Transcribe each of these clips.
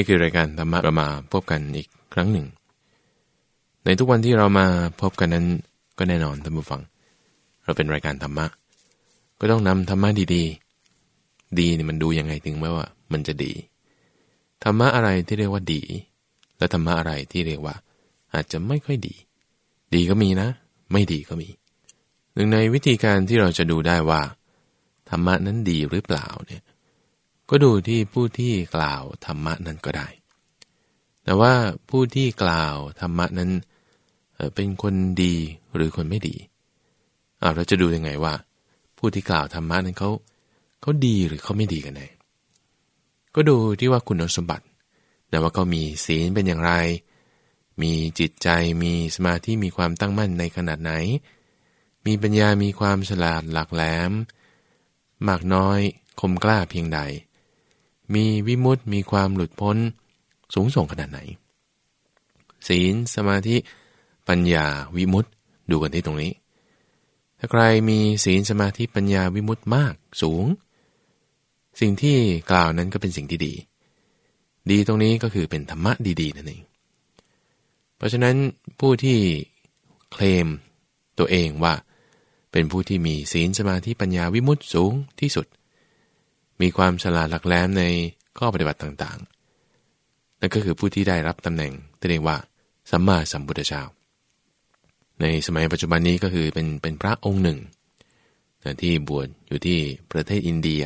นี่คือรายการธรรมะเรามาพบกันอีกครั้งหนึ่ง ในทุกวันที่เรามาพบกันนั้นก็แน่นอนท่านผู้ฟัง เราเป็นรายการธรรมะ ก็ต้องนำธรรมะดีๆ ดีนี่มันดูยังไงถึงแม้ว่า มันจะดีธรรมะอะไรที่เรียกว่าดี และธรรมะอะไรที่เรียกว่า อาจจะไม่ค่อยดี ดีก็มีนะ ไม่ดีก็มี หนึ่งในวิธีการที่เราจะดูได้ว่าธรรมะนั้นดีหรือเปล่าเนี่ย ก็ดูที่ผู้ที่กล่าวธรรมะนั้นก็ได้ แต่ว่าผู้ที่กล่าวธรรมะนั้นเป็นคนดีหรือคนไม่ดีอาเราจะดูยังไงว่า ผู้ที่กล่าวธรรมะนั้นเขาเขาดีหรือเขาไม่ดีกันแน่ก็ดูที่ว่าคุณสมบัติ แต่ว่าเขามีศีลเป็นอย่างไร มีจิตใจมีสมาธิมีความตั้งมั่นในขนาดไหน มีปัญญามีความฉลาดหลักแหลม มากน้อยคมกล้าเพียงใด มีวิมุตติมีความหลุดพ้น สูงส่งขนาดไหน ศีลสมาธิ ปัญญาวิมุตติดูกันที่ตรงนี้ ถ้าใครมีศีลสมาธิปัญญาวิมุตติมากสูง สิ่งที่กล่าวนั้นก็เป็นสิ่งที่ดี ดีตรงนี้ก็คือเป็นธรรมะดีๆนั่นเองเพราะฉะนั้นผู้ที่เคลมตัวเองว่า เป็นผู้ที่มีศีลสมาธิปัญญาวิมุตติสูงที่สุด มีความฉลาดหลักแหลมในข้อปฏิบัติต่างๆ นั่นก็คือผู้ที่ได้รับตำแหน่งที่เรียกว่าสัมมาสัมพุทธเจ้า ในสมัยปัจจุบันนี้ก็คือเป็นเป็นพระองค์หนึ่งที่บวชอยู่ที่ประเทศอินเดีย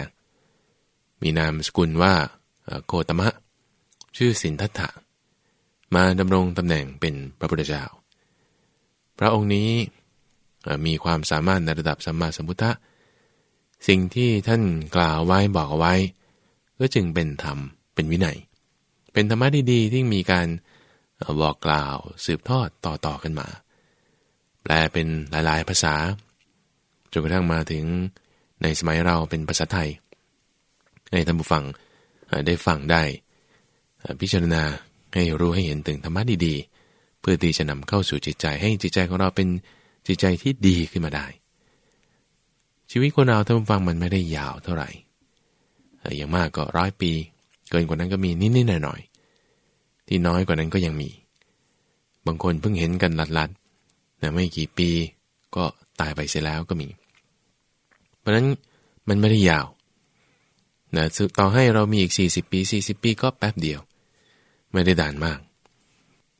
มีนามสกุลว่าโคตมะ ชื่อสินทัตถะ มาดำรงตำแหน่งเป็นพระพุทธเจ้า พระองค์นี้มีความสามารถในระดับสัมมาสัมพุทธะ สิ่งที่ท่านกล่าวไว้บอกเอาไว้ ก็จึงเป็นธรรมเป็นวินัย เป็นธรรมะดีๆ ที่มีการบอกกล่าวสืบทอดต่อๆกันมา แปลเป็นหลายๆภาษาจนกระทั่งมาถึงในสมัยเราเป็นภาษาไทยให้ท่านผู้ฟังได้ฟังได้พิจารณาให้รู้ให้เห็นถึงธรรมะดีๆ เพื่อที่จะนำเข้าสู่จิตใจให้จิตใจของเราเป็นจิตใจที่ดีขึ้นมาได้ ชีวิตคนเราท่านฟังมันไม่ได้ยาวเท่าไหร่อย่างมากก็ร้อยปี เกินกว่านั้นก็มีนิดๆหน่อยๆที่น้อยกว่านั้นก็ยังมี บางคนเพิ่งเห็นกันลัดๆนะไม่กี่ปีก็ตายไปเสียแล้วก็มี เพราะนั้นมันไม่ได้ยาวนะต่อให้เรามีอีก 40 ปี 40 ปีก็แป๊บเดียว ไม่ได้ด่านมาก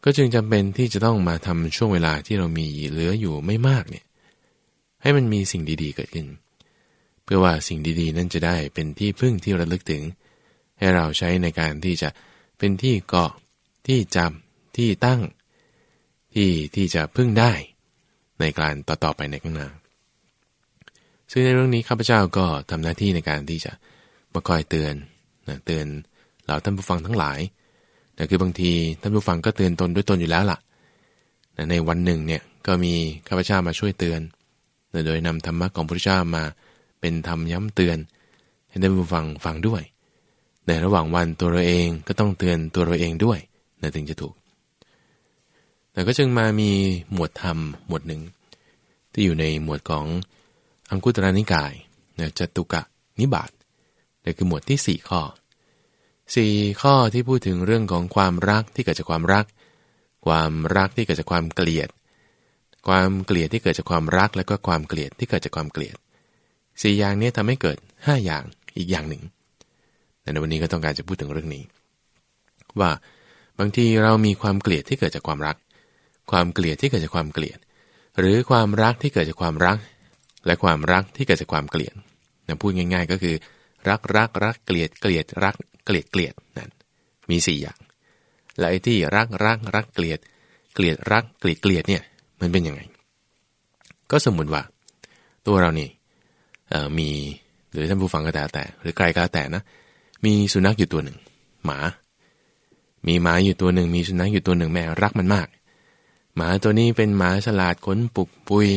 ก็จึงจำเป็นที่จะต้องมาทำช่วงเวลาที่เรามีเหลืออยู่ไม่มากเนี่ย ให้มันมีสิ่งดีๆเกิดขึ้น เพื่อว่าสิ่งดีๆ นั้นจะได้เป็นที่พึ่งที่ระลึกถึง ให้เราใช้ในการที่จะเป็นที่เกาะที่จำที่ตั้ง ที่ที่จะพึ่งได้ ในการต่อๆไปในข้างหน้าซึ่งในเรื่องนี้ข้าพเจ้าก็ทำหน้าที่ในการที่จะมาคอยเตือนนะเตือนเหล่าท่านผู้ฟังทั้งหลายแต่คือบางทีท่านผู้ฟังก็เตือนตนด้วยตนอยู่แล้วล่ะในวันหนึ่งเนี่ยก็มีข้าพเจ้ามาช่วยเตือน โดยนำธรรมะของพระพุทธเจ้ามาเป็นธรรมย้ำเตือน ให้ได้ผู้ฟังฟังด้วย ในระหว่างวันตัวเราเองก็ต้องเตือนตัวเราเองด้วยนะถึงจะถูก แต่ก็จึงมามีหมวดธรรมหมวดหนึ่ง ที่อยู่ในหมวดของอังคุตรนิกายนะจตุกะนิบาตนี่คือหมวดที่ 4 ข้อ 4 ข้อที่พูดถึงเรื่องของความรักที่เกิดจากความรัก ความรักที่เกิดจากความเกลียด ความเกลียดที่เกิดจากความรักและก็ความเกลียดที่เกิดจากความเกลียดสี่อย่างนี้ทำให้เกิดห้าอย่างอีกอย่างหนึ่งในวันนี้ก็ต้องการจะพูดถึงเรื่องนี้ ว่าบางทีเรามีความเกลียดที่เกิดจากความรัก ความเกลียดที่เกิดจากความเกลียด หรือความรักที่เกิดจากความรัก และความรักที่เกิดจากความเกลียดนะพูดง่าย ๆ ก็คือ รักรักรักเกลียดเกลียดรักเกลียดเกลียดนั่นมีสี่อย่างและไอ้ที่รักรักรักเกลียด เกลียดรักเกลียดเกลียดเนี่ย มันเป็นยังไง ก็สมมติว่า ตัวเรานี่มีหรือท่านผู้ฟังก็แต่แต่ หรือใครก็แต่นะ มีสุนัขอยู่ตัวหนึ่ง หมา มีหมาอยู่ตัวหนึ่ง มีสุนัขอยู่ตัวหนึ่งแม่รักมันมาก หมาตัวนี้เป็นหมาฉลาดขนปุกปุย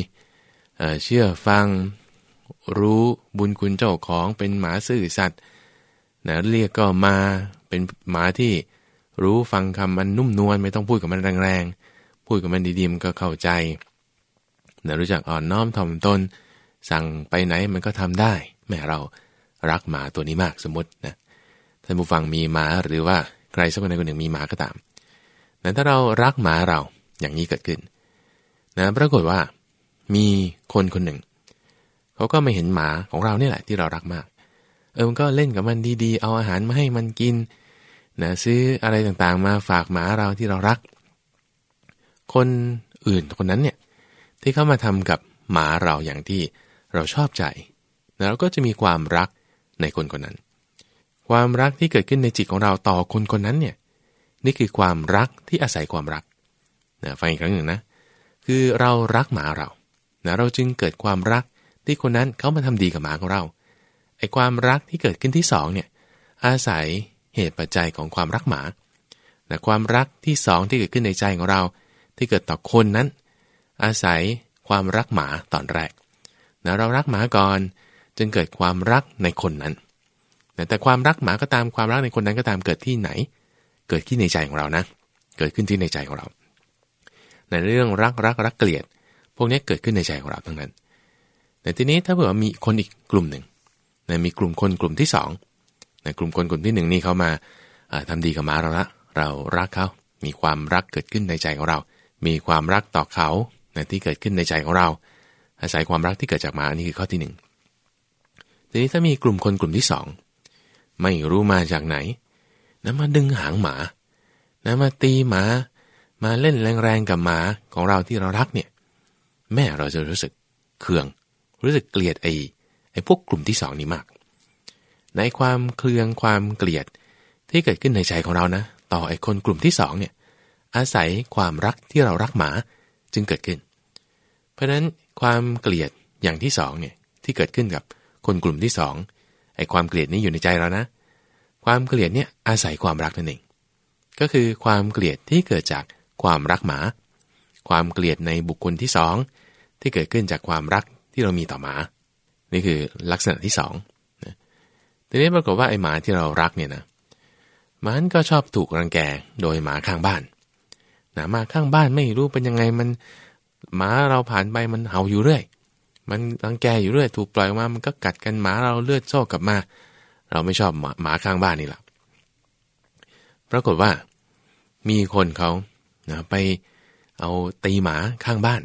เเชื่อฟัง รู้บุญคุณเจ้าของเป็นหมาซื่อสัตย์นะเรียกก็มาเป็นหมาที่รู้ฟังคำมันนุ่มนวลไม่ต้องพูดกับมันแรงๆ พูดกับมันดีๆมันก็เข้าใจนะรู้จักอ่อนน้อมถ่อมตน สั่งไปไหนมันก็ทำได้ แม่เรารักหมาตัวนี้มากสมมตินะท่านผู้ฟังมีหมาหรือว่าใครสักคนใดคนหนึ่งมีหมาก็ตามแต่ถ้าเรารักหมาเราอย่างนี้เกิดขึ้นนะปรากฏว่ามีคนคนหนึ่ง เขาก็ไม่เห็นหมาของเราเนี่ยแหละที่เรารักมาก เออมันก็เล่นกับมันดีๆ เอาอาหารมาให้มันกินนะซื้ออะไรต่างๆ มาฝากหมาเราที่เรารัก คนอื่นคนนั้นเนี่ยที่เข้ามาทำกับหมาเราอย่างที่เราชอบใจเราก็จะมีความรักในคนคนนั้น ความรักที่เกิดขึ้นในจิตของเราต่อคนคนนั้นเนี่ยนี่คือความรักที่อาศัยความรักนะฟังอีกครั้งหนึ่งนะคือเรารักหมาเรานะเราจึงเกิดความรักที่คนนั้นเขามาทำดีกับหมาของเราไอ้ความรักที่เกิดขึ้นที่สองเนี่ยอาศัยเหตุปัจจัยของความรักหมาแต่ความรักที่สองที่เกิดขึ้นในใจของเรา ที่เกิดต่อคนนั้น อาศัยความรักหมาตอนแรกนะเรารักหมาก่อนจึงเกิดความรักในคนนั้น แต่ความรักหมาก็ตามความรักในคนนั้นก็ตามเกิดที่ไหน เกิดขึ้นในใจของเรานะ เกิดขึ้นที่ในใจของเรา ในเรื่องรักรักรักเกลียด พวกนี้เกิดขึ้นในใจของเราทั้งนั้น แต่ทีนี้ถ้าเผื่อมีคนอีกกลุ่มหนึ่งนะมีกลุ่มคนกลุ่มที่2นะกลุ่มคนกลุ่มที่ 1 นี่เขามาทำดีกับหมาเราละ เรารักเขา มีความรักเกิดขึ้นในใจของเรา มีความรักต่อเขานะที่เกิดขึ้นในใจของเรา อาศัยความรักที่เกิดจากหมานี่คือข้อที่ 1 ทีนี้ถ้ามีกลุ่มคนกลุ่มที่ 2 ไม่รู้มาจากไหนนะมาดึงหางหมานะมาตีหมา มาเล่นแรงๆกับหมาของเราที่เรารักเนี่ย แม่เราจะรู้สึกเคือง รู้สึกเกลียดไอ้ไอ้พวกกลุ่มที่สองนี้มาก ในความเคืองความเกลียดที่เกิดขึ้นในใจของเรานะ ต่อไอ้คนกลุ่มที่สองเนี่ย อาศัยความรักที่เรารักหมาจึงเกิดขึ้น เพราะฉะนั้นความเกลียดอย่างที่สองเนี่ยที่เกิดขึ้นกับคนกลุ่มที่สองไอ้ความเกลียดนี้อยู่ในใจเรานะ ความเกลียดเนี่ยอาศัยความรักนั่นเอง ก็คือความเกลียดที่เกิดจากความรักหมา ความเกลียดในบุคคลที่สองที่เกิดขึ้นจากความรักที่เรามีต่อหมา นี่คือลักษณะที่สองทีนี้ปรากฏว่าไอ้หมาที่เรารักเนี่ยนะมันก็ชอบถูกรังแกโดยหมาข้างบ้าน นะมาข้างบ้านไม่รู้เป็นยังไงมันหมาเราผ่านไปมันเห่าอยู่เรื่อย มันรังแกอยู่เรื่อย ถูกปล่อยมามันก็กัดกันหมาเราเลือดโชกกลับมา เราไม่ชอบหมาหมาข้างบ้านนี่แหละปรากฏว่า มีคนเขานะไปเอาตีหมาข้างบ้าน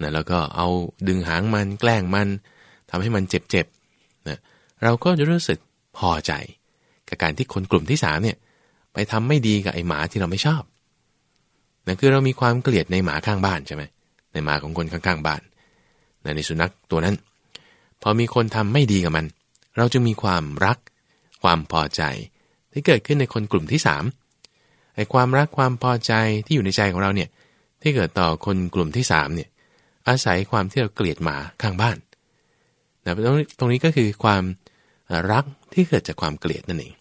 นะแล้วก็เอาดึงหางมันแกล้งมันทำให้มันเจ็บๆนะเราก็จะรู้สึกพอใจ กับการที่คนกลุ่มที่สามเนี่ย ไปทำไม่ดีกับไอหมาที่เราไม่ชอบ นั่นคือเรามีความเกลียดในหมาข้างบ้านใช่ไหมในหมาของคนข้างๆบ้านในสุนัขตัวนั้น พอมีคนทำไม่ดีกับมัน เราจะมีความรัก ความพอใจที่เกิดขึ้นในคนกลุ่มที่สามไอ้ความรักความพอใจที่อยู่ในใจของเราเนี่ยที่เกิดต่อคนกลุ่มที่สามเนี่ยอาศัยความที่เราเกลียดหมาข้างบ้านนะตรงตรงนี้ก็คือความรักที่เกิดจากความเกลียดนั่นเอง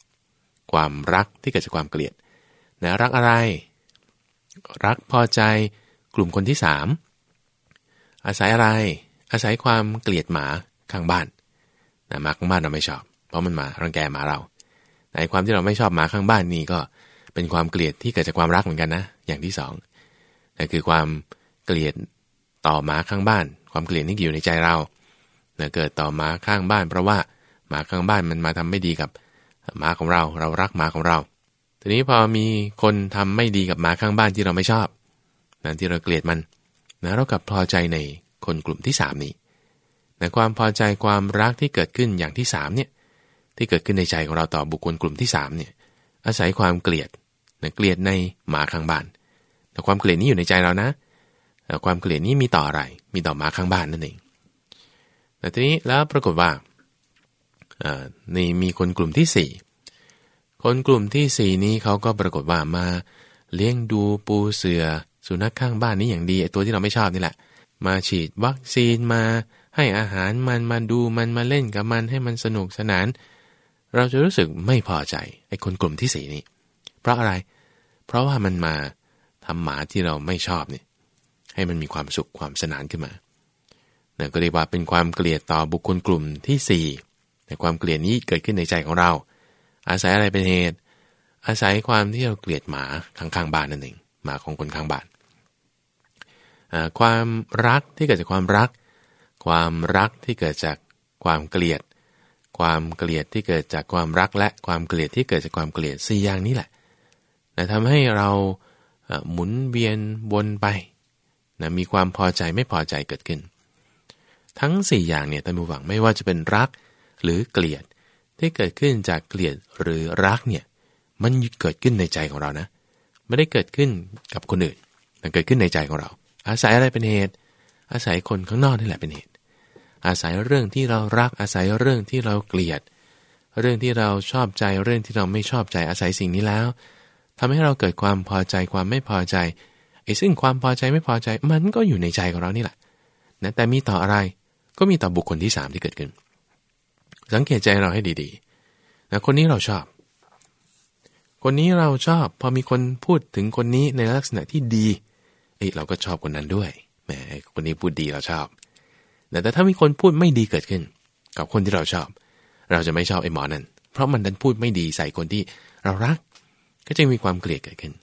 ความรักที่เกิดจากความเกลียดนะรักอะไร รักพอใจกลุ่มคนที่สามอาศัยอะไร อาศัยความเกลียดหมาข้างบ้านนะหมาข้างบ้านเราไม่ชอบ เพราะมันมารังแกหมาเราในความที่เราไม่ชอบหมาข้างบ้านนี่ก็เป็นความเกลียดที่เกิดจากความรักเหมือนกันนะ อย่างที่สองนั่นคือความเกลียดต่อหมาข้างบ้าน ความเกลียดนี่อยู่ในใจเราเนะเกิดต่อหมาข้างบ้าน เพราะว่าหมาข้างบ้านมันมาทำไม่ดีกับหมาของเรา เรารักหมาของเรา ทีนี้พอมีคนทำไม่ดีกับหมาข้างบ้านที่เราไม่ชอบนะที่เราเกลียดมันนะเรากับพอใจในคนกลุ่มที่สามนี้นะความพอใจความรักที่เกิดขึ้นอย่างที่สามเนี่ยที่เกิดขึ้นในใจของเราต่อบุคคลกลุ่มที่สามเนี่ยอาศัยความเกลียดนะเกลียดในหมาข้างบ้านแต่ความเกลียดนี้อยู่ในใจเรานะแต่ความเกลียดนี้มีต่ออะไร มีต่อหมาข้างบ้านนั่นเองแต่ทีนี้แล้วปรากฏว่านี่มีคนกลุ่มที่4 คนกลุ่มที่4นี้เขาก็ปรากฏว่ามาเลี้ยงดูปูเสือ สุนัขข้างบ้านนี้อย่างดีไอตัวที่เราไม่ชอบนี่แหละ มาฉีดวัคซีนมา ให้อาหารมันมาดูมันมาเล่นกับมันให้มันสนุกสนาน เราจะรู้สึกไม่พอใจไอ้คนกลุ่มที่สี่นี้ เพราะอะไร เพราะว่ามันมาทำหมาที่เราไม่ชอบเนี่ยให้มันมีความสุขความสนานขึ้นมาเนี่ยก็เรียกว่าเป็นความเกลียดต่อบุคคลกลุ่มที่4แต่ความเกลียดนี้เกิดขึ้นในใจของเรา อาศัยอะไรเป็นเหตุ อาศัยความที่เราเกลียดหมาข้างๆบ้านนั่นเองหมาของคนข้างบ้านความรักที่เกิดจากความรัก ความรักที่เกิดจากความเกลียด ความเกลียดที่เกิดจากความรักและความเกลียดที่เกิดจากความเกลียดสี่อย่างนี้แหละนะทำให้เราหมุนเวียนวนไปนะมีความพอใจไม่พอใจเกิดขึ้น ทั้ง 4 อย่างเนี่ยท่านผู้ฟังไม่ว่าจะเป็นรักหรือเกลียด ที่เกิดขึ้นจากเกลียดหรือรักเนี่ยมันเกิดขึ้นในใจของเรานะ ไม่ได้เกิดขึ้นกับคนอื่นแต่เกิดขึ้นในใจของเรา อาศัยอะไรเป็นเหตุ อาศัยคนข้างนอกนี่แหละเป็นเหตุ อาศัยเรื่องที่เรารักอาศัยเรื่องที่เราเกลียด เรื่องที่เราชอบใจเรื่องที่เราไม่ชอบใจอาศัยสิ่งนี้แล้วทำให้เราเกิดความพอใจความไม่พอใจไอ้ซึ่งความพอใจไม่พอใจมันก็อยู่ในใจของเรานี่แหละนะแต่มีต่ออะไรก็มีต่อบุคคลที่3ที่เกิดขึ้น สังเกตใจเราให้ดีๆนะคนนี้เราชอบ คนนี้เราชอบ พอมีคนพูดถึงคนนี้ในลักษณะที่ดีเอ้เราก็ชอบคนนั้นด้วยแหมคนนี้พูดดีเราชอบ แต่ถ้ามีคนพูดไม่ดีเกิดขึ้น กับคนที่เราชอบ เราจะไม่ชอบไอ้หมอนั่นเพราะมันดันพูดไม่ดีใส่คนที่เรารัก ก็จะมีความเกลียดเกิดขึ้น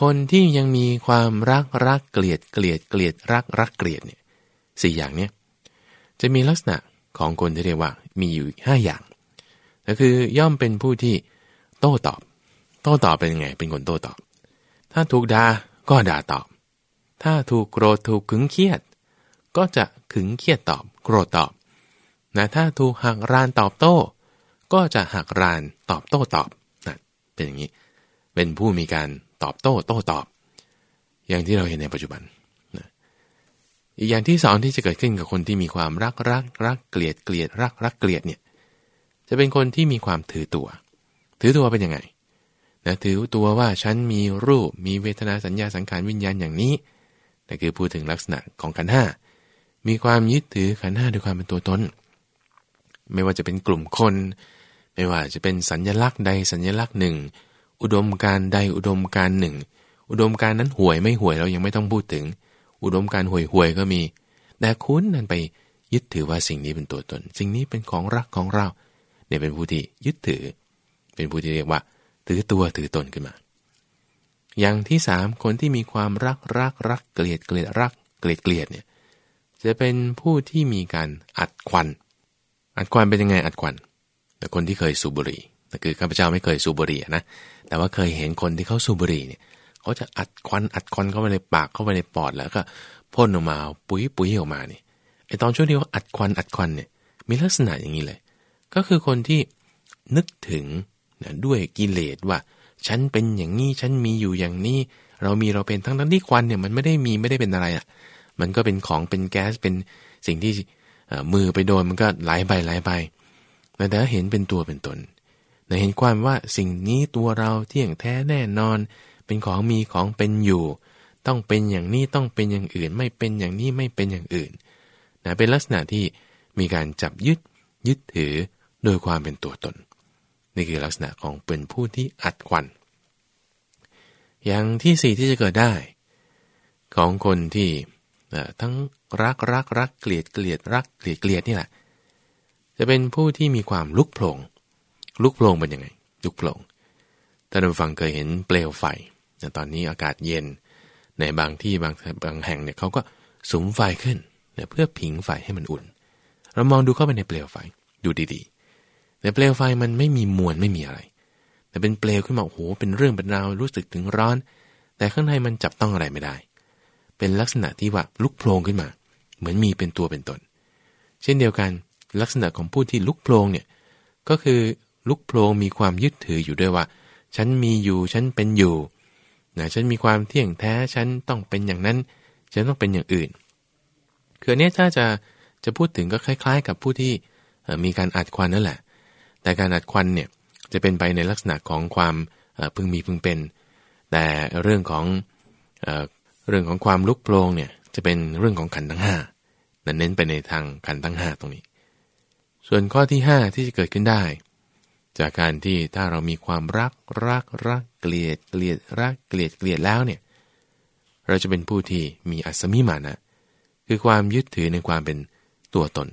คนที่ยังมีความรักรักเกลียดเกลียดเกลียดรักรักเกลียดเนี่ยสี่อย่างเนี้ยจะมีลักษณะของคนที่เรียกว่า มีอยู่ห้าอย่างก็คือย่อมเป็นผู้ที่โต้ตอบ โต้ตอบเป็นไง เป็นคนโต้ตอบ ถ้าถูกด่าก็ด่าตอบ ถ้าถูกโกรธถูกขึงเครียด ก็จะขึงเครียดตอบ โกรธตอบนะถ้าถูกหักรานตอบโต้ ก็จะหักรานตอบโต้ตอบนะเป็นอย่างนี้ เป็นผู้มีการตอบโต้โต้ตอบ อย่างที่เราเห็นในปัจจุบัน อีกอย่างที่สองที่จะเกิดขึ้นกับคนที่มีความรักรักรักเกลียดเกลียดรักรักเกลียดเนี่ยจะเป็นคนที่มีความถือตัว ถือตัวเป็นยังไงนะถือตัวว่าฉันมีรูปมีเวทนาสัญญาสังขารวิญญาณอย่างนี้นั่นคือพูดถึงลักษณะของขันห้ามีความยึดถือขันห้าด้วยความเป็นตัวตนไม่ว่าจะเป็นกลุ่มคน ไม่ว่าจะเป็นสัญญลักษณ์ใดสัญลักษณ์หนึ่ง อุดมการใดอุดมการหนึ่ง อุดมการนั้นห่วยไม่ห่วยเรายังไม่ต้องพูดถึง อุดมการห่วยห่วยก็มี แต่คุณนั่นไปยึดถือว่าสิ่งนี้เป็นตัวตน สิ่งนี้เป็นของรักของเราเนี่ยเป็นผู้ที่ยึดถือ เป็นผู้ที่เรียกว่า ถือตัวถือตนขึ้นมา อย่างที่สามคนที่มีความรักรักรักเกลียดเกลียดรักเกลียดเกลียดเนี่ยจะเป็นผู้ที่มีการอัดควัน อัดควันเป็นยังไงอัดควัน แต่คนที่เคยสูบบุหรี่แต่คือข้าพเจ้าไม่เคยสูบบุหรี่นะ แต่ว่าเคยเห็นคนที่เขาสูบบุหรี่เนี่ย เขาจะอัดควันอัดควันเข้าไปในปากเข้าไปในปอดแล้วก็พ่นออกมาปุ๋ยปุ๋ยออกมานี่ไอตอนช่วงที่เขาอัดควันอัดควันเนี่ยมีลักษณะอย่างนี้เลย ก็คือคนที่นึกถึงนะด้วยกิเลสว่า ฉันเป็นอย่างนี้ฉันมีอยู่อย่างนี้ เรามีเราเป็นทั้งทั้งที่ควันเนี่ยมันไม่ได้มีไม่ได้เป็นอะไรอะ มันก็เป็นของเป็นแก๊สเป็นสิ่งที่มือไปโดนมันก็ไหลไปไหลไปแต่ถ้าเห็นเป็นตัวเป็นตนเห็นความว่าสิ่งนี้ตัวเราเที่ยงแท้แน่นอน เป็นของมีของเป็นอยู่ ต้องเป็นอย่างนี้ต้องเป็นอย่างอื่น ไม่เป็นอย่างนี้ไม่เป็นอย่างอื่นนะเป็นลักษณะที่มีการจับยึดยึดถือโดยความเป็นตัวตน นี่คือลักษณะของเป็นผู้ที่อัดควัน อย่างที่สี่ที่จะเกิดได้ ของคนที่ทั้งรักรักรักเกลียดเกลียดรักเกลียดเกลียดนี่แหละ จะเป็นผู้ที่มีความลุกโผลงลุกโผลงเป็นยังไงลุกโผลงท่านผู้ฟังเคยเห็นเปลวไฟ ตอนนี้อากาศเย็น ในบางที่บางบางแห่งเนี่ยเขาก็สุมไฟขึ้นเพื่อผิงไฟให้มันอุ่น เรามองดูเข้าไปในเปลวไฟดูดีๆ แต่เปลวไฟมันไม่มีมวลไม่มีอะไร แต่เป็นเปลวขึ้นมาโอ้โหเป็นเรื่องเป็นราวรู้สึกถึงร้อน แต่ข้างในมันจับต้องอะไรไม่ได้ เป็นลักษณะที่ว่าลุกโพลงขึ้นมา เหมือนมีเป็นตัวเป็นตน เช่นเดียวกันลักษณะของผู้ที่ลุกโพลงเนี่ยก็คือลุกโพลงมีความยึดถืออยู่ด้วยว่า ฉันมีอยู่ฉันเป็นอยู่ นะฉันมีความเที่ยงแท้ฉันต้องเป็นอย่างนั้น ฉันต้องเป็นอย่างอื่นคือเนี้ยถ้าจะจะพูดถึงก็คล้ายๆ กับผู้ที่มีการอัดควันนั่นแหละ แต่การอัดควันเนี่ยจะเป็นไปในลักษณะของความพึงมีพึงเป็น แต่เรื่องของเรื่องของความลุกโปรงเนี่ยจะเป็นเรื่องของขันทั้งห้านั้นเน้นไปในทางขันทั้งห้าตรงนี้ ส่วนข้อที่ 5 ที่จะเกิดขึ้นได้ จากการที่ถ้าเรามีความรักรักรัก กลียดเกลียดรักเกลียดเกลียดแล้วเนี่ยเราจะเป็นผู้ที่มีอัศมิมานะ คือความยึดถือในความเป็นตัวตน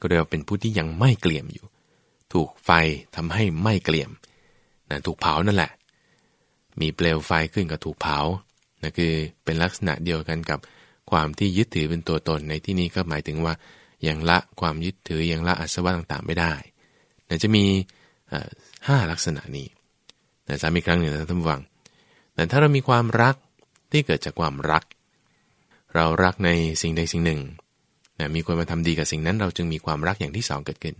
ก็เรียกว่าเป็นผู้ที่ยังไม่เกลี่ยมอยู่ ถูกไฟทำให้ไม่เกลี่ยมนะถูกเผานั่นแหละ มีเปลวไฟขึ้นก็ถูกเผานะคือเป็นลักษณะเดียวกันกับความที่ยึดถือเป็นตัวตนในที่นี้ก็หมายถึงว่ายังละความยึดถือยังละอัศวะต่างๆ ไม่ได้จะมีห้าลักษณะนี้ แต่ซ้ำอีกครั้งหนึ่งนะท่านผู้ฟัง แต่ถ้าเรามีความรักที่เกิดจากความรัก เรารักในสิ่งใดสิ่งหนึ่งนะมีคนมาทำดีกับสิ่งนั้น เราจึงมีความรักอย่างที่สองเกิดขึ้น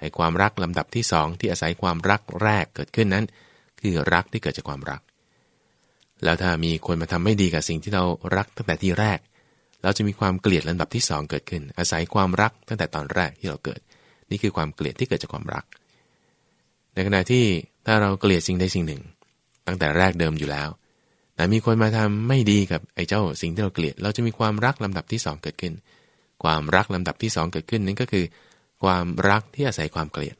ไอ้ความรักลำดับที่สองที่อาศัยความรักแรกเกิดขึ้นนั้น คือรักที่เกิดจากความรัก แล้วถ้ามีคนมาทำไม่ดีกับสิ่งที่เรารักตั้งแต่ที่แรก เราจะมีความเกลียดลำดับที่สองเกิดขึ้น อาศัยความรักตั้งแต่ตอนแรกที่เราเกิด นี่คือความเกลียดที่เกิดจากความรัก ในขณะที่ถ้าเราเกลียดสิ่งใดสิ่งหนึ่ง ตั้งแต่แรกเดิมอยู่แล้ว แต่มีคนมาทำไม่ดีกับไอ้เจ้าสิ่งที่เราเกลียด เราจะมีความรักลำดับที่สองเกิดขึ้น ความรักลำดับที่สองเกิดขึ้นนั่นก็คือ ความรักที่อาศัยความเกลียด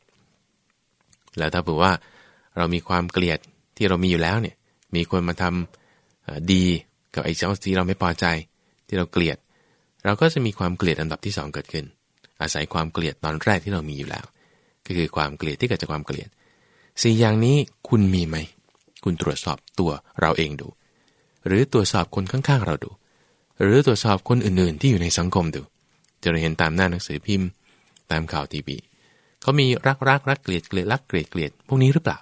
แล้วถ้าเผื่อว่าเรามีความเกลียดที่เรามีอยู่แล้วเนี่ย มีคนมาทำดีกับไอ้เจ้าที่เราไม่พอใจ ที่เราเกลียด เราก็จะมีความเกลียดลำดับที่สองเกิดขึ้น อาศัยความเกลียดตอนแรกที่เรามีอยู่แล้ว ก็คือความเกลียดที่เกิดจากความเกลียด สี่อย่างนี้คุณมีไหม คุณตรวจสอบตัวเราเองดู หรือตรวจสอบคนข้างๆเราดู หรือตรวจสอบคนอื่นๆ ที่อยู่ในสังคมดู จะเห็นตามหน้าหนังสือพิมพ์ ตามข่าวทีวีเขามีรักรักรักเกลียดเกลียดรักเกลียดเกลียดพวกนี้หรือเปล่า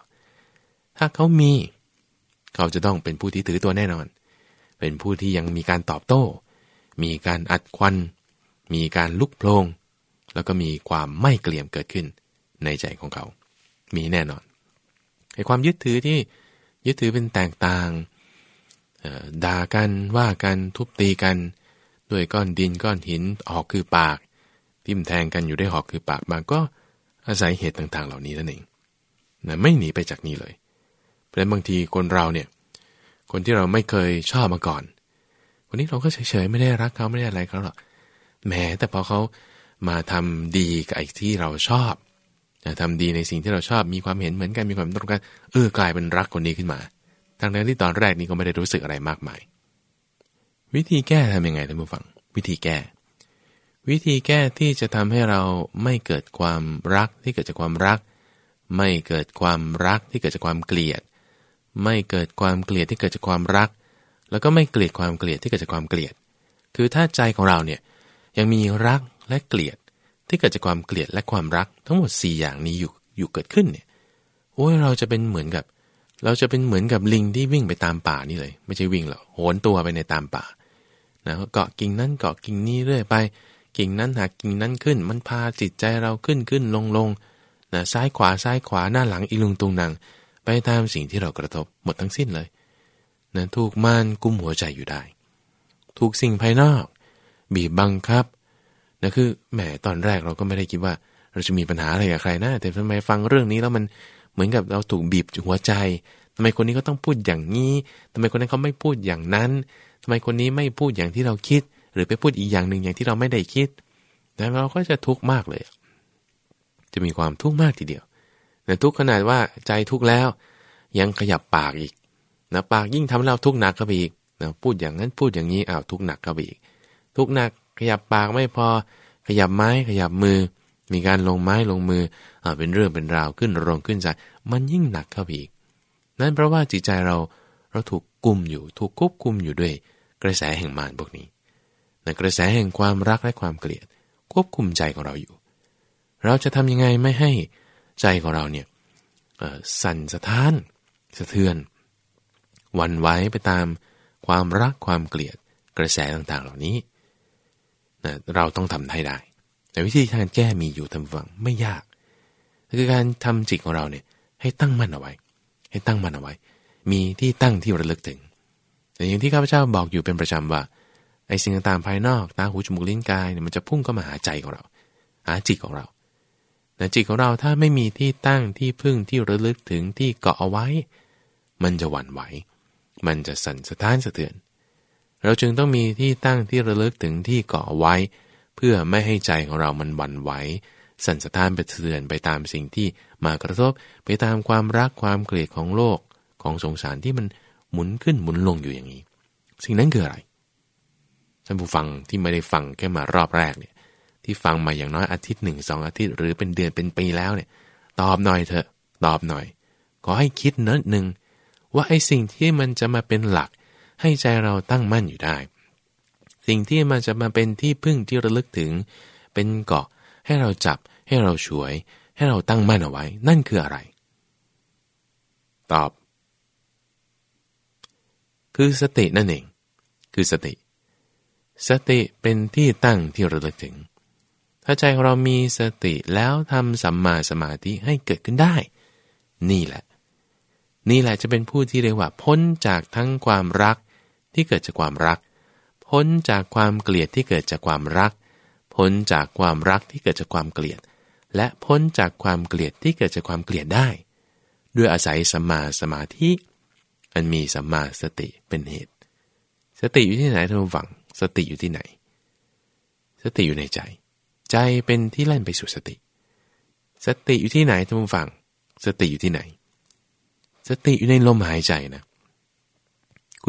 ถ้าเขามี เขาจะต้องเป็นผู้ที่ถือตัวแน่นอน เป็นผู้ที่ยังมีการตอบโต้ มีการอัดควัน มีการลุกโพลงแล้วก็มีความไม่เกลี่ยมเกิดขึ้นในใจของเขา มีแน่นอน ไอ้ความยึดถือที่ยึดถือเป็นแตกต่างด่ากันว่ากันทุบตีกัน ด้วยก้อนดินก้อนหินออกคือปาก ทิ่มแทงกันอยู่ได้หอกคือปากบางก็อาศัยเหตุต่างๆ เหล่านี้นั่นเองนะไม่หนีไปจากนี้เลยเพราะบางทีคนเราเนี่ย คนที่เราไม่เคยชอบมาก่อน คนนี้เราก็เฉยๆไม่ได้รักเขาไม่ได้อะไรเขาหรอกแม้แต่พอเขามาทำดีกับไอ้ที่เราชอบ ทำดีในสิ่งที่เราชอบมีความเห็นเหมือนกันมีความตรงกันเออกลายเป็นรักคนนี้ขึ้นมาทางนั้นที่ตอนแรกนี้ก็ไม่ได้รู้สึกอะไรมากมาย วิธีแก้ทำยังไงท่านผู้ฟัง วิธีแก้ วิธีแก้ที่จะทำให้เราไม่เกิดความรักที่เกิดจากความรัก ไม่เกิดความรักที่เกิดจากความเกลียด ไม่เกิดความเกลียดที่เกิดจากความรัก แล้วก็ไม่เกลียดความเกลียดที่เกิดจากความเกลียด คือถ้าใจของเราเนี่ยยังมีรักและเกลียด ที่เกิดจากความเกลียดและความรักทั้งหมด 4 อย่างนี้อยู่อยู่เกิดขึ้นเนี่ยโอ้ยเราจะเป็นเหมือนกับ เราจะเป็นเหมือนกับลิงที่วิ่งไปตามป่านี่เลย ไม่ใช่วิ่งหรอกโหนตัวไปในตามป่านะเกาะกิ่งนั้นเกาะกิ่งนี้เรื่อยไป กิ่งนั้นหักกิ่งนั้นขึ้น มันพาจิตใจเราขึ้นขึ้นลงลงนะซ้ายขวาซ้ายขวาหน้าหลังอีลุงตุงนางไปตามสิ่งที่เรากระทบหมดทั้งสิ้นเลยนะถูกม่านกุมหัวใจอยู่ได้ ถูกสิ่งภายนอก บีบบังคับ นะคือแหมตอนแรกเราก็ไม่ได้คิดว่า เราจะมีปัญหาอะไรกับใครนะแต่ทำไมฟังเรื่องนี้แล้วมันเหมือนกับเราถูกบีบหัวใจทำไมคนนี้ก็ต้องพูดอย่างนี้ทำไมคนนั้นเขาไม่พูดอย่างนั้นทำไมคนนี้ไม่พูดอย่างที่เราคิด หรือไปพูดอีกอย่างหนึ่งอย่างที่เราไม่ได้คิดแต่เราก็จะทุกข์มากเลย จะมีความทุกข์มากทีเดียวแต่ทุกข์ขนาดว่าใจทุกข์แล้ว ยังขยับปากอีกนะปากยิ่งทำเราทุกข์หนักเข้าไปอีกนะพูดอย่างนั้นพูดอย่างนี้อ้าวทุกข์หนักเข้าไปอีก ทุกข์หนัก ขยับปากไม่พอ ขยับไม้ขยับมือ มีการลงไม้ลงมืออเป็นเรื่องเป็นราวขึ้นลงขึ้นใจมันยิ่งหนักเข้าไปอีก นั่นเพราะว่าจิตใจเราเราถูกกุมอยู่ถูกควบคุมอยู่ด้วย กระแสแห่งมารพวกนี้ในกระแสแห่งความรักและความเกลียด ควบคุมใจของเราอยู่ เราจะทำยังไงไม่ให้ใจของเราเนี่ยสั่นสะท้าน สะเทือนวันไหวไปตามความรักความเกลียดกระแสต่างๆเหล่านี้ นะเราต้องทำให้ได้ แต่วิธีการแก้มีอยู่ทำฝังไม่ยากคือการทำจิตของเราเนี่ยให้ตั้งมั่นเอาไว้ ให้ตั้งมั่นเอาไว้ มีที่ตั้งที่ระลึกถึง แต่อย่างที่ข้าพเจ้าบอกอยู่เป็นประจำว่าไอ้สิ่งต่างๆภายนอกตาหูจมูกลิ้นกายเนี่ยมันจะพุ่งเข้ามาหาใจของเรา หาจิตของเราแต่จิตของเราถ้าไม่มีที่ตั้งที่พึ่งที่ระลึกถึงที่เกาะเอาไว้ มันจะหวั่นไหว มันจะสั่นสะท้านสะเทือน เราจึงต้องมีที่ตั้งที่ระลึกถึงที่เกาะไว้ เพื่อไม่ให้ใจของเรามันวันไหวสั่นสะท้านไปเถือนไปตามสิ่งที่มากระทบไปตามความรักความเกลียดของโลกของสงสารที่มันหมุนขึ้นหมุนลงอยู่อย่างนี้ สิ่งนั้นคืออะไรท่านผู้ฟังที่ไม่ได้ฟังแค่มารอบแรกเนี่ย ที่ฟังมาอย่างน้อยอาทิตย์หนึ่งสองอาทิตย์หรือเป็นเดือนเป็นปีแล้วเนี่ย ตอบหน่อยเถอะ ตอบหน่อย ขอให้คิดนิดหนึ่งว่าไอ้สิ่งที่มันจะมาเป็นหลัก ให้ใจเราตั้งมั่นอยู่ได้ สิ่งที่มันจะมาเป็นที่พึ่งที่ระลึกถึง เป็นเกาะให้เราจับให้เราช่วย ให้เราตั้งมั่นเอาไว้ นั่นคืออะไร ตอบ คือสตินั่นเอง คือสติ สติเป็นที่ตั้งที่ระลึกถึง ถ้าใจของเรามีสติแล้วทำสัมมาสมาธิให้เกิดขึ้นได้ นี่แหละนี่แหละจะเป็นผู้ที่เรียกว่าพ้นจากทั้งความรัก ที่เกิดจากความรัก พ้นจากความเกลียดที่เกิดจากความรัก พ้นจากความรักที่เกิดจากความเกลียด และพ้นจากความเกลียดที่เกิดจากความเกลียดได้ ด้วยอาศัยสัมมาสมาธิอันมีสัมมาสติเป็นเหตุ สติอยู่ที่ไหนท่านผู้ฟังสติอยู่ที่ไหน สติอยู่ในใจ ใจเป็นที่เล่นไปสู่สติ สติอยู่ที่ไหนท่านผู้ฟัง สติอยู่ที่ไหน สติอยู่ในลมหายใจนะ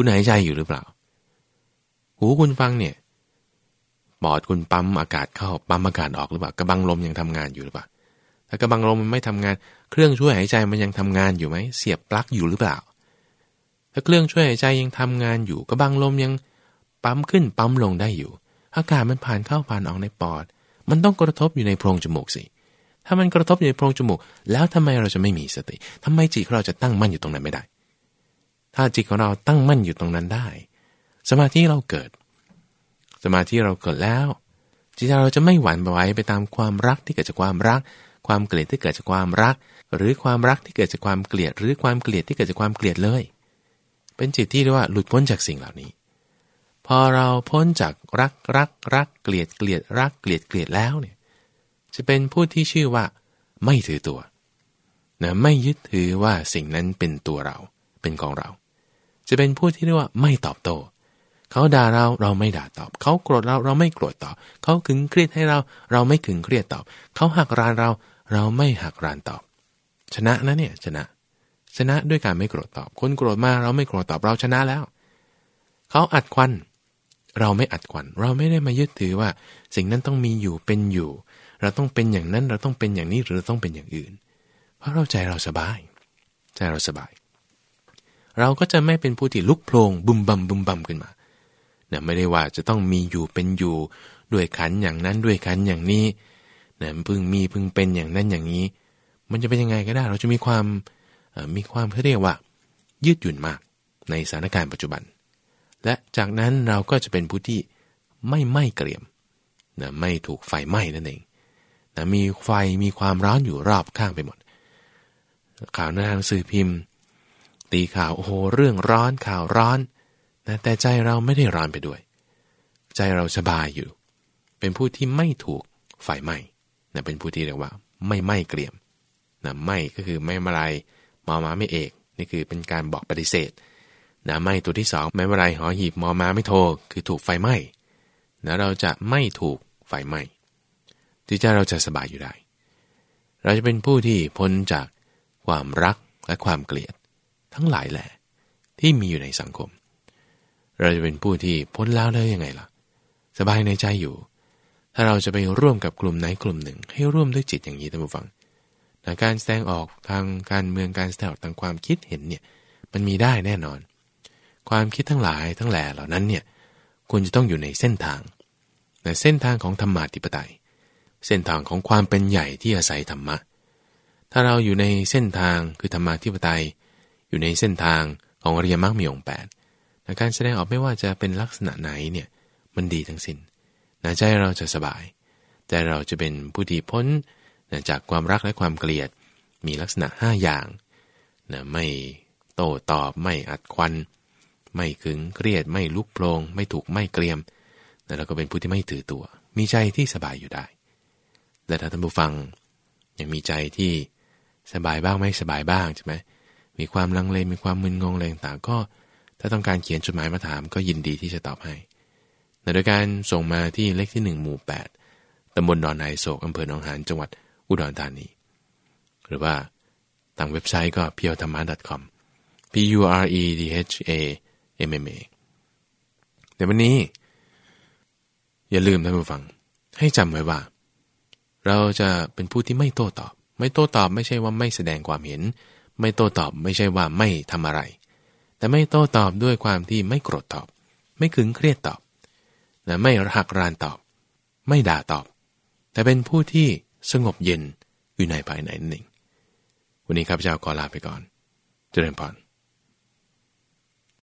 คุณหายใจอยู่หรือเปล่า หูคุณฟังเนี่ยปอดคุณปั๊มอากาศเข้าปั๊มอากาศออกหรือเปล่ากระบังลมยังทำงานอยู่หรือเปล่าถ้ากระบังลมมันไม่ทำงาน เครื่องช่วยหายใจมันยังทำงานอยู่ไหมเสียบปลั๊กอยู่หรือเปล่า ถ้าเครื่องช่วยหายใจยังทำงานอยู่ กระบังลมยังปั๊มขึ้นปั๊มลงได้อยู่ อากาศมันผ่านเข้าผ่านออกในปอด มันต้องกระทบอยู่ในโพรงจมูกสิถ้ามันกระทบอยู่ในโพรงจมูก แล้วทำไมเราจะไม่มีสติทำไมจิตเราจะตั้งมั่นอยู่ตรงนั้นไม่ได้ ถ้าจิตของเราตั้งมั่นอยู่ตรงนั้นได้ สมาธิเราเกิด สมาธิเราเกิดแล้ว จิตเราจะไม่หวั่นไหวไปตามความรักที่เกิดจากความรัก ความเกลียดที่เกิดจากความรัก หรือความรักที่เกิดจากความเกลียด หรือความเกลียดที่เกิดจากความเกลียดเลย เป็นจิตที่เรียกว่าหลุดพ้นจากสิ่งเหล่านี้ พอเราพ้นจากรักรักรักเกลียดเกลียดรักเกลียดเกลียดแล้วเนี่ยจะเป็นผู้ที่ชื่อว่า ไม่ถือตัวนะไม่ยึดถือว่าสิ่งนั้นเป็นตัวเราเป็นของเรา จะเป็นผู้ที่เรียกว่าไม่ตอบโต้เขาด่าเราเราไม่ด่าตอบ เขาโกรธเราเราไม่โกรธตอบ เขาขึงเครียดให้เรา เราไม่ขึงเครียดตอบ เขาหักรานเรา เราไม่หักรานตอบ ชนะนะเนี่ยชนะ ชนะด้วยการไม่โกรธตอบ คนโกรธมาเราไม่โกรธตอบเราชนะแล้ว เขาอัดควันเราไม่อัดควัน เราไม่ได้มายึดถือว่า สิ่งนั้นต้องมีอยู่เป็นอยู่ เราต้องเป็นอย่างนั้นเราต้องเป็นอย่างนี้หรือต้องเป็นอย่างอื่น เพราะเราใจเราสบาย ใจเราสบาย เราก็จะไม่เป็นผู้ที่ลุกโพลงบุมบัมบุมบัมขึ้นมาเนี่ยไม่ได้ว่าจะต้องมีอยู่เป็นอยู่ด้วยขันอย่างนั้นด้วยขันอย่างนี้เนี่ยพึงมีพึงเป็นอย่างนั้นอย่างนี้ มันจะเป็นยังไงก็ได้ เราจะมีความมีความเขาเรียกว่า ยืดหยุ่นมากในสถานการณ์ปัจจุบัน และจากนั้นเราก็จะเป็นผู้ที่ไม่ไหม้เกรียมนะไม่ถูกไฟไหม้นั่นเองนะมีไฟมีความร้อนอยู่รอบข้างไปหมด ข่าวในหนังสือพิมพ์ ตีข่าวโอ้โหเรื่องร้อนข่าวร้อนนะแต่ใจเราไม่ได้ร้อนไปด้วย ใจเราสบายอยู่ เป็นผู้ที่ไม่ถูกไฟไหม้นะเป็นผู้ที่เรียกว่า ไม่ไหม้เกรียมนะไหม้ก็คือไม่มาลายมอมาไม่เอกนี่คือเป็นการบอกปฏิเสธนะไหม่ตัวที่สองไม่เมื่อไรหอหีบมอมาไม่โทรคือถูกไฟไหม้นะเราจะไม่ถูกไฟไหม้ที่จเราจะสบายอยู่ได้ เราจะเป็นผู้ที่พ้นจากความรักและความเกลียด ทั้งหลายแหละ ที่มีอยู่ในสังคม เราจะเป็นผู้ที่พ้นแล้วได้ยังไงล่ะ สบายในใจอยู่ ถ้าเราจะไปร่วมกับกลุ่มไหนกลุ่มหนึ่ง ให้ร่วมด้วยจิตอย่างนี้ท่านผู้ฟังการแสดงออกทางการเมืองการแสดงออกทางความคิดเห็นเนี่ยมันมีได้แน่นอน ความคิดทั้งหลายทั้งแหล่เหล่านั้นเนี่ยควรจะต้องอยู่ในเส้นทางแต่เส้นทางของธรรมาธิปไตย เส้นทางของความเป็นใหญ่ที่อาศัยธรรมะ ถ้าเราอยู่ในเส้นทางคือธรรมาธิปไตย อยู่ในเส้นทางของอริยมรรคมีองค์แปดการแสดงออกไม่ว่าจะเป็นลักษณะไหนเนี่ยมันดีทั้งสิน้นใจเราจะสบายใจเราจะเป็นผู้ที่พ้นจากความรักและความเกลียด มีลักษณะ 5 อย่างนะไม่โต้ตอบไม่อัดควัน ไม่ขึงเครียดไม่ลุกโพลงไม่ถูกไม่เกลียมแล้วเราก็เป็นผู้ที่ไม่ถือตัว มีใจที่สบายอยู่ได้ แต่ถ้าท่านผู้ฟังยังมีใจที่สบายบ้างไม่สบายบ้างใช่ไหม มีความลังเลมีความมึนงงอะไรต่างก็ ถ้าต้องการเขียนจดหมายมาถามก็ยินดีที่จะตอบให้โดยการส่งมาที่เลขที่ 1 หมู่ 8ตำบลดอนไนโศกอำเภอหนองหานจังหวัดอุดรธานี หรือว่าทางเว็บไซต์ก็ p u r e t h a m m a com p u r e d h a m m a แต่วันนี้ อย่าลืมท่านผู้ฟัง ให้จำไว้ว่า เราจะเป็นผู้ที่ไม่โต้ตอบ ไม่โต้ตอบไม่ใช่ว่าไม่แสดงความเห็น ไม่โต้ตอบไม่ใช่ว่าไม่ทำอะไร แต่ไม่โต้ตอบด้วยความที่ไม่โกรธตอบ ไม่ขึงเครียดตอบและไม่หักรานตอบ ไม่ด่าตอบ แต่เป็นผู้ที่สงบเย็นอยู่ในภายในนั่นเองวันนี้ครับเจ้าขอลาไปก่อน เจริญพร